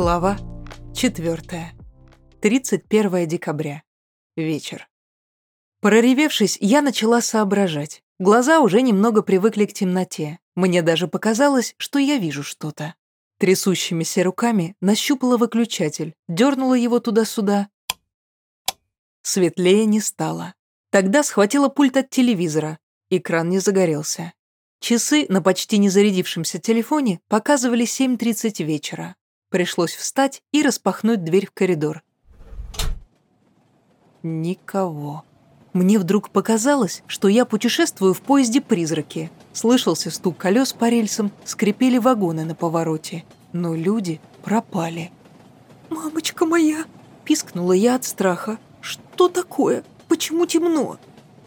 Глава 4. 31 декабря. Вечер. Проревевшись, я начала соображать. Глаза уже немного привыкли к темноте. Мне даже показалось, что я вижу что-то. Трясущимися руками нащупала выключатель, дернула его туда-сюда. Светлее не стало. Тогда схватила пульт от телевизора. Экран не загорелся. Часы на почти не зарядившемся телефоне показывали 7.30 вечера. Пришлось встать и распахнуть дверь в коридор. Никого. Мне вдруг показалось, что я путешествую в поезде «Призраки». Слышался стук колес по рельсам, скрипели вагоны на повороте. Но люди пропали. «Мамочка моя!» – пискнула я от страха. «Что такое? Почему темно?»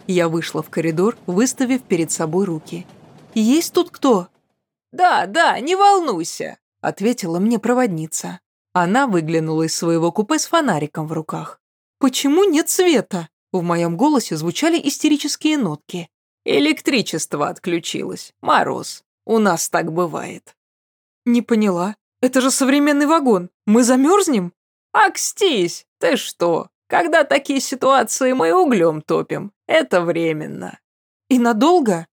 Я вышла в коридор, выставив перед собой руки. «Есть тут кто?» «Да, да, не волнуйся», — ответила мне проводница. Она выглянула из своего купе с фонариком в руках. «Почему нет света?» В моем голосе звучали истерические нотки. «Электричество отключилось. Мороз. У нас так бывает». «Не поняла. Это же современный вагон. Мы замерзнем?» «Акстись! Ты что? Когда такие ситуации мы углем топим. Это временно». «И надолго?»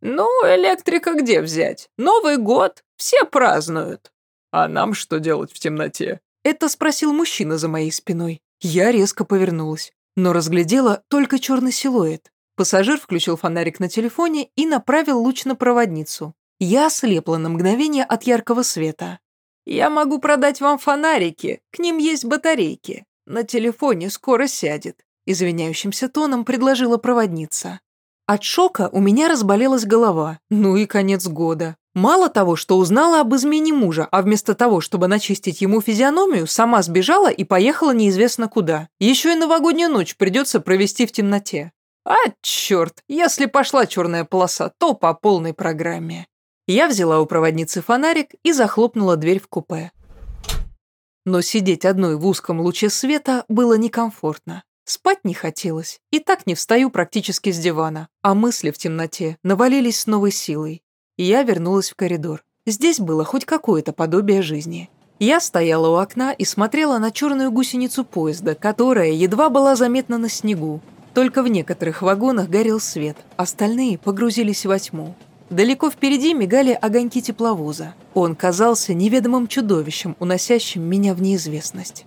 «Ну, электрика где взять? Новый год. Все празднуют». «А нам что делать в темноте?» Это спросил мужчина за моей спиной. Я резко повернулась, но разглядела только черный силуэт. Пассажир включил фонарик на телефоне и направил луч на проводницу. Я ослепла на мгновение от яркого света. «Я могу продать вам фонарики, к ним есть батарейки. На телефоне скоро сядет», — извиняющимся тоном предложила проводница. От шока у меня разболелась голова, ну и конец года. Мало того, что узнала об измене мужа, а вместо того, чтобы начистить ему физиономию, сама сбежала и поехала неизвестно куда. Еще и новогоднюю ночь придется провести в темноте. А, черт, если пошла черная полоса, то по полной программе. Я взяла у проводницы фонарик и захлопнула дверь в купе. Но сидеть одной в узком луче света было некомфортно. Спать не хотелось, и так не встаю практически с дивана, а мысли в темноте навалились с новой силой. Я вернулась в коридор. Здесь было хоть какое-то подобие жизни. Я стояла у окна и смотрела на черную гусеницу поезда, которая едва была заметна на снегу. Только в некоторых вагонах горел свет, остальные погрузились во тьму. Далеко впереди мигали огоньки тепловоза. Он казался неведомым чудовищем, уносящим меня в неизвестность.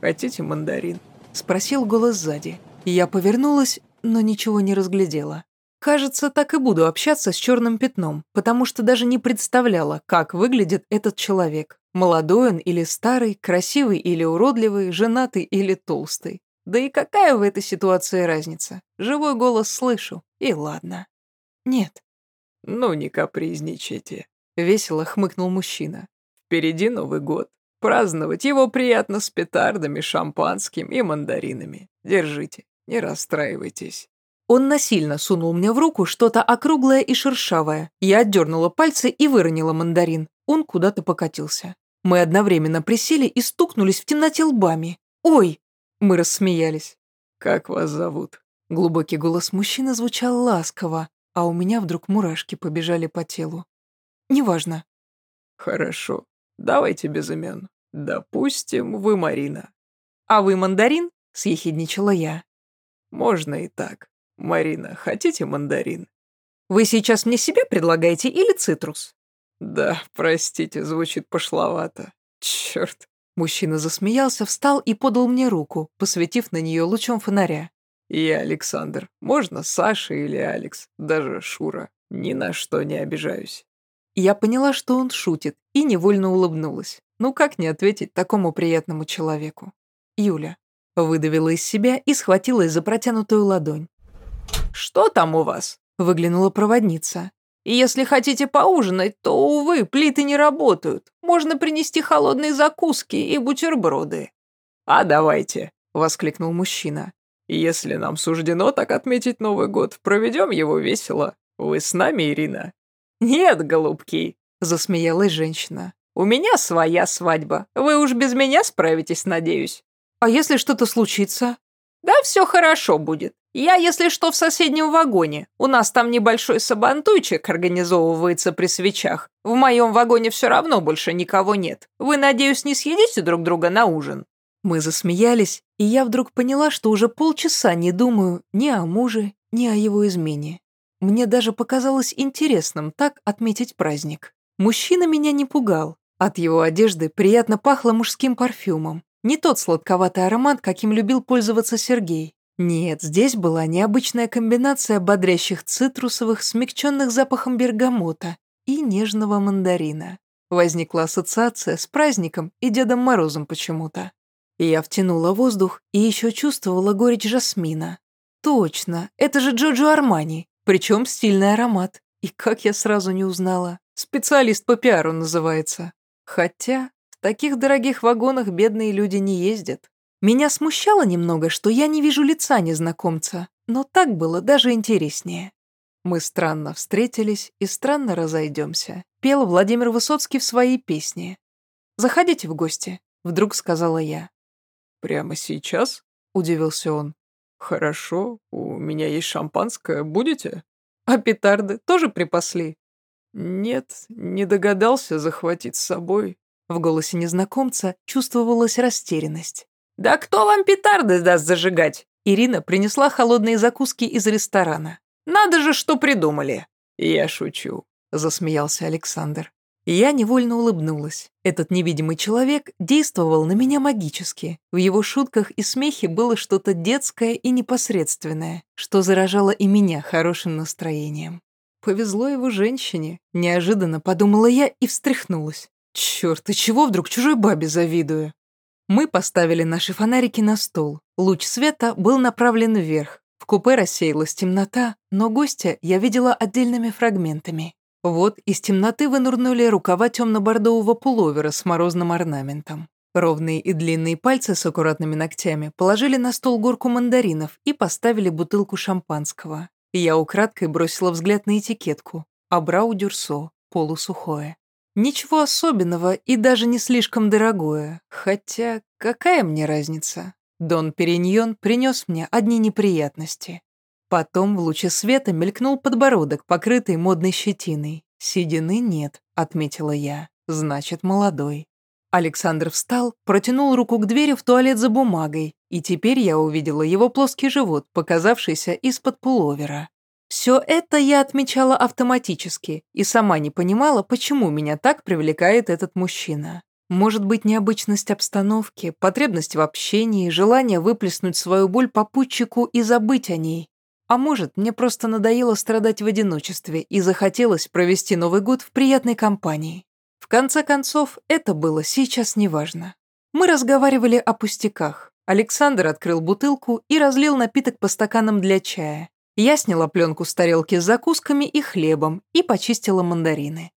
«Хотите мандарин?» – спросил голос сзади. Я повернулась, но ничего не разглядела. Кажется, так и буду общаться с черным пятном, потому что даже не представляла, как выглядит этот человек. Молодой он или старый, красивый или уродливый, женатый или толстый. Да и какая в этой ситуации разница? Живой голос слышу, и ладно. Нет. Ну, не капризничайте. Весело хмыкнул мужчина. Впереди Новый год. Праздновать его приятно с петардами, шампанским и мандаринами. Держите, не расстраивайтесь. Он насильно сунул мне в руку что-то округлое и шершавое. Я отдернула пальцы и выронила мандарин. Он куда-то покатился. Мы одновременно присели и стукнулись в темноте лбами. «Ой!» Мы рассмеялись. «Как вас зовут?» Глубокий голос мужчины звучал ласково, а у меня вдруг мурашки побежали по телу. «Неважно». «Хорошо. Давайте без имен. Допустим, вы Марина». «А вы мандарин?» — съехидничала я. «Можно и так. «Марина, хотите мандарин?» «Вы сейчас мне себе предлагаете или цитрус?» «Да, простите, звучит пошловато. Черт!» Мужчина засмеялся, встал и подал мне руку, посветив на нее лучом фонаря. «Я Александр. Можно Саша или Алекс, даже Шура. Ни на что не обижаюсь». Я поняла, что он шутит, и невольно улыбнулась. Ну как не ответить такому приятному человеку? Юля. Выдавила из себя и схватилась за протянутую ладонь. «Что там у вас?» – выглянула проводница. «Если хотите поужинать, то, увы, плиты не работают. Можно принести холодные закуски и бутерброды». «А давайте», – воскликнул мужчина. «Если нам суждено так отметить Новый год, проведем его весело. Вы с нами, Ирина?» «Нет, голубки», – засмеялась женщина. «У меня своя свадьба. Вы уж без меня справитесь, надеюсь». «А если что-то случится?» «Да все хорошо будет. Я, если что, в соседнем вагоне. У нас там небольшой сабантуйчик организовывается при свечах. В моем вагоне все равно больше никого нет. Вы, надеюсь, не съедите друг друга на ужин?» Мы засмеялись, и я вдруг поняла, что уже полчаса не думаю ни о муже, ни о его измене. Мне даже показалось интересным так отметить праздник. Мужчина меня не пугал. От его одежды приятно пахло мужским парфюмом. Не тот сладковатый аромат, каким любил пользоваться Сергей. Нет, здесь была необычная комбинация бодрящих цитрусовых, смягченных запахом бергамота и нежного мандарина. Возникла ассоциация с праздником и Дедом Морозом почему-то. Я втянула воздух и еще чувствовала горечь жасмина. Точно, это же Джоджо Армани, причем стильный аромат. И как я сразу не узнала. Специалист по пиару называется. Хотя в таких дорогих вагонах бедные люди не ездят. Меня смущало немного, что я не вижу лица незнакомца, но так было даже интереснее. Мы странно встретились и странно разойдемся, пел Владимир Высоцкий в своей песне. «Заходите в гости», — вдруг сказала я. «Прямо сейчас?» — удивился он. «Хорошо, у меня есть шампанское, будете?» «А петарды тоже припасли?» «Нет, не догадался захватить с собой». В голосе незнакомца чувствовалась растерянность. «Да кто вам петарды даст зажигать?» Ирина принесла холодные закуски из ресторана. «Надо же, что придумали!» «Я шучу», — засмеялся Александр. Я невольно улыбнулась. Этот невидимый человек действовал на меня магически. В его шутках и смехе было что-то детское и непосредственное, что заражало и меня хорошим настроением. Повезло его женщине. Неожиданно подумала я и встряхнулась. Черт, и чего вдруг чужой бабе завидую? Мы поставили наши фонарики на стол. Луч света был направлен вверх. В купе рассеялась темнота, но гостя я видела отдельными фрагментами. Вот из темноты вынурнули рукава темно-бордового пуловера с морозным орнаментом. Ровные и длинные пальцы с аккуратными ногтями положили на стол горку мандаринов и поставили бутылку шампанского. Я украдкой бросила взгляд на этикетку. Абрау Дюрсо, полусухое. Ничего особенного и даже не слишком дорогое. Хотя, какая мне разница? Дон Периньон принес мне одни неприятности. Потом в луче света мелькнул подбородок, покрытый модной щетиной. «Седины нет», — отметила я. «Значит, молодой». Александр встал, протянул руку к двери в туалет за бумагой, и теперь я увидела его плоский живот, показавшийся из-под пуловера. Все это я отмечала автоматически и сама не понимала, почему меня так привлекает этот мужчина. Может быть, необычность обстановки, потребность в общении, желание выплеснуть свою боль попутчику и забыть о ней. А может, мне просто надоело страдать в одиночестве и захотелось провести Новый год в приятной компании. В конце концов, это было сейчас неважно. Мы разговаривали о пустяках. Александр открыл бутылку и разлил напиток по стаканам для чая. Я сняла пленку с тарелки с закусками и хлебом и почистила мандарины.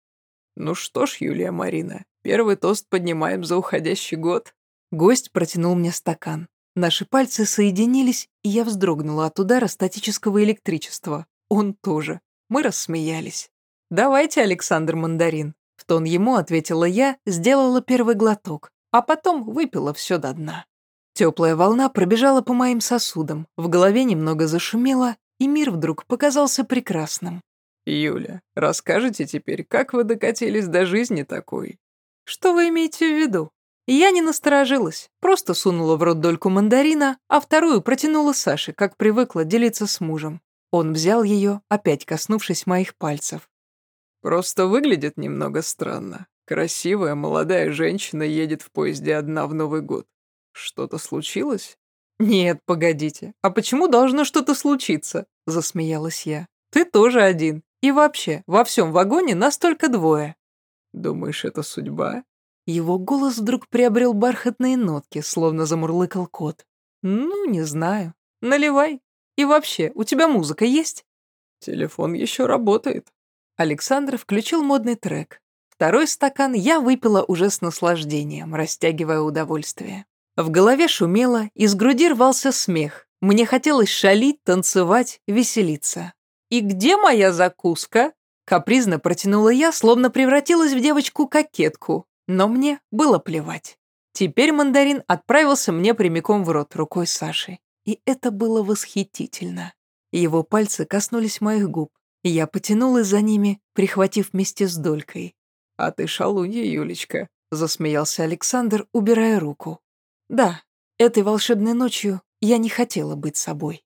«Ну что ж, Юлия Марина, первый тост поднимаем за уходящий год». Гость протянул мне стакан. Наши пальцы соединились, и я вздрогнула от удара статического электричества. Он тоже. Мы рассмеялись. «Давайте, Александр Мандарин». В тон ему ответила я, сделала первый глоток, а потом выпила все до дна. Теплая волна пробежала по моим сосудам, в голове немного зашумело, и мир вдруг показался прекрасным. «Юля, расскажите теперь, как вы докатились до жизни такой?» «Что вы имеете в виду?» Я не насторожилась, просто сунула в рот дольку мандарина, а вторую протянула Саше, как привыкла делиться с мужем. Он взял ее, опять коснувшись моих пальцев. «Просто выглядит немного странно. Красивая молодая женщина едет в поезде одна в Новый год. Что-то случилось?» «Нет, погодите, а почему должно что-то случиться?» – засмеялась я. «Ты тоже один. И вообще, во всем вагоне нас только двое». «Думаешь, это судьба?» Его голос вдруг приобрел бархатные нотки, словно замурлыкал кот. «Ну, не знаю. Наливай. И вообще, у тебя музыка есть?» «Телефон еще работает». Александр включил модный трек. Второй стакан я выпила уже с наслаждением, растягивая удовольствие. В голове шумело, из груди рвался смех. Мне хотелось шалить, танцевать, веселиться. «И где моя закуска?» Капризно протянула я, словно превратилась в девочку-кокетку. Но мне было плевать. Теперь мандарин отправился мне прямиком в рот рукой Саши. И это было восхитительно. Его пальцы коснулись моих губ, и я потянулась за ними, прихватив вместе с долькой. «А ты шалунья, Юлечка», — засмеялся Александр, убирая руку. «Да, этой волшебной ночью я не хотела быть собой».